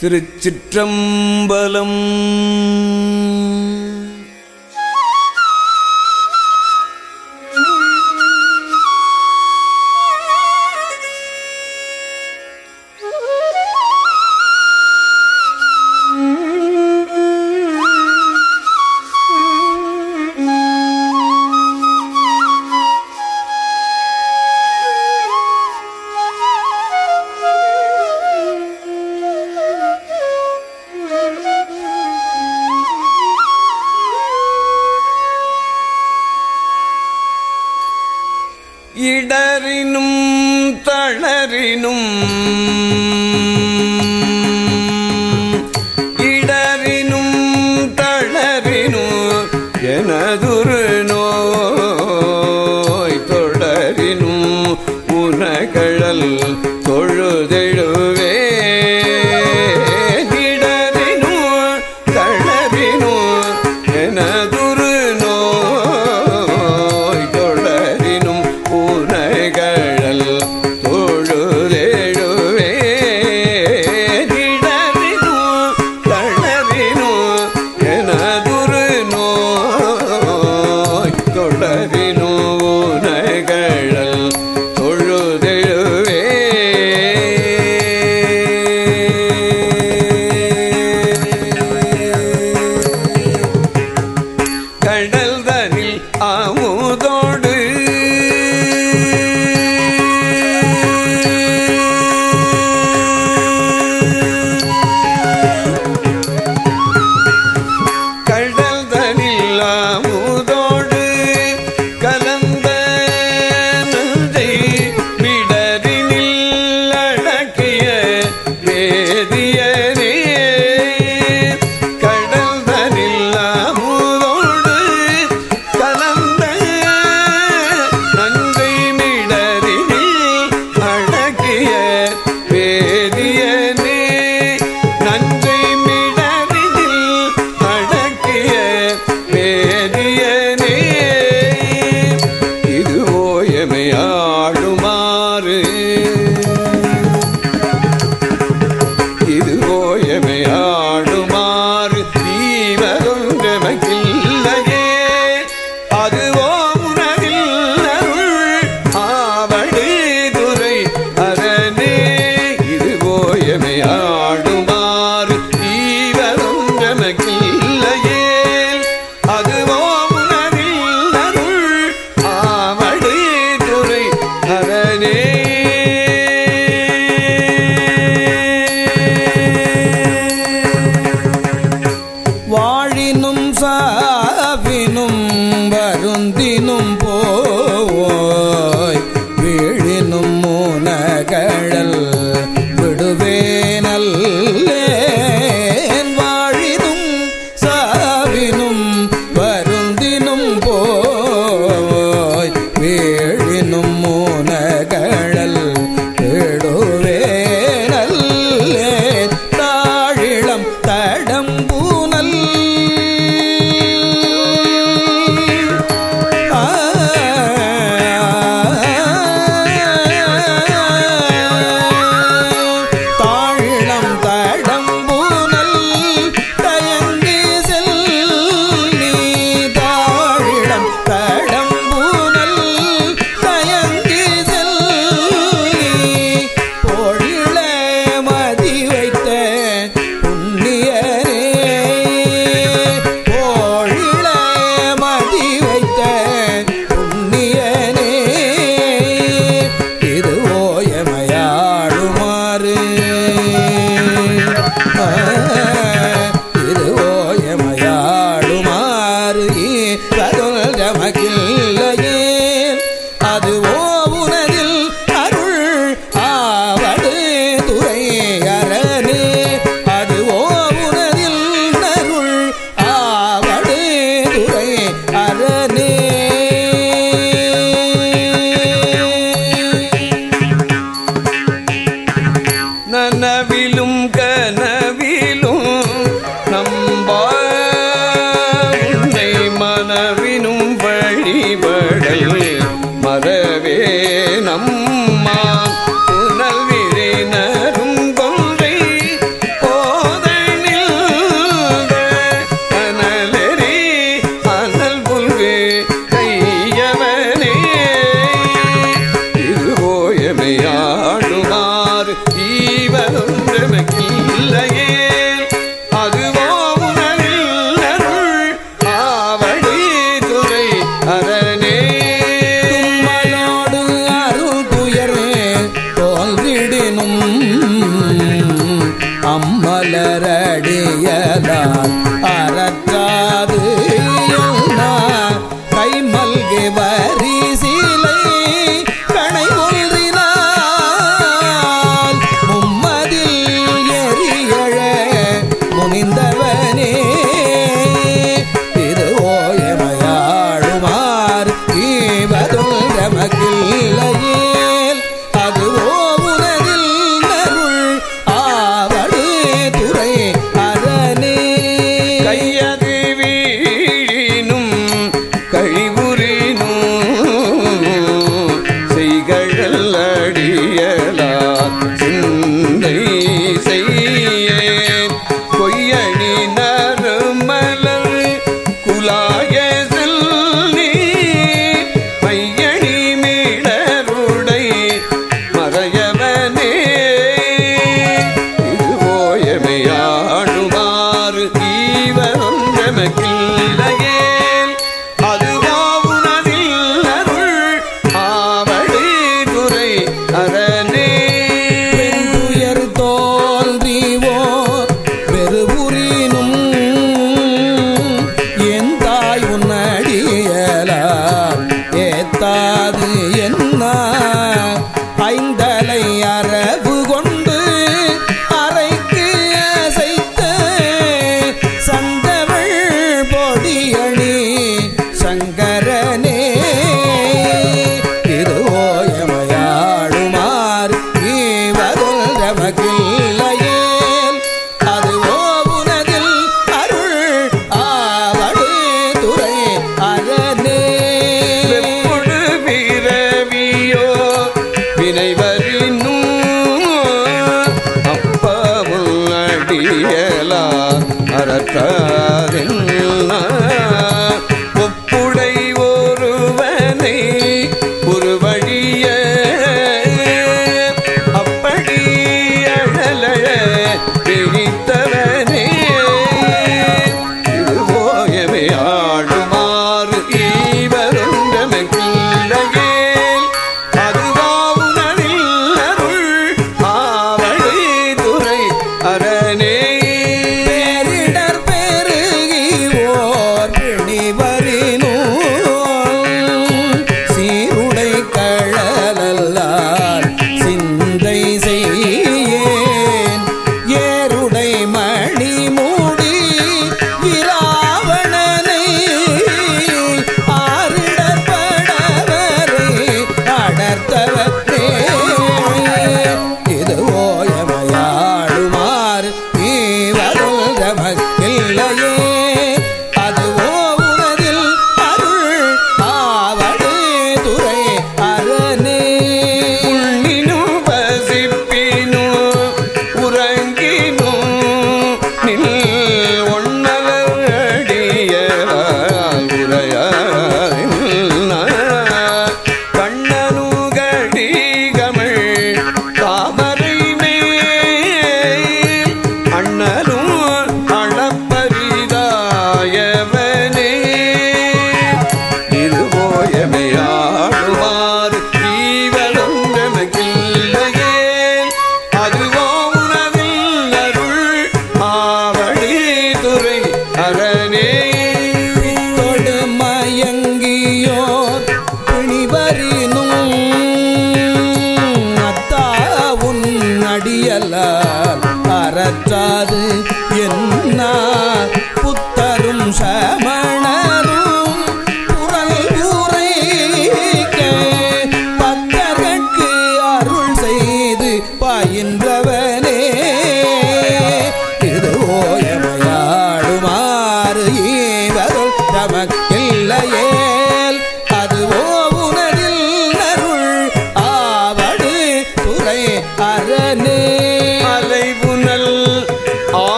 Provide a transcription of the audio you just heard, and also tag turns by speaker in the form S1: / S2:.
S1: திருச்சிற்றம்பலம். தளரினும் தளரினும் ನುಡಿದೆನು சக்தி இல்லையே அதுவோ உணரில் அருள் ஆவடி துறை அரணே
S2: வாழினும் சாவினும் வருந்தினும்
S1: போ நம்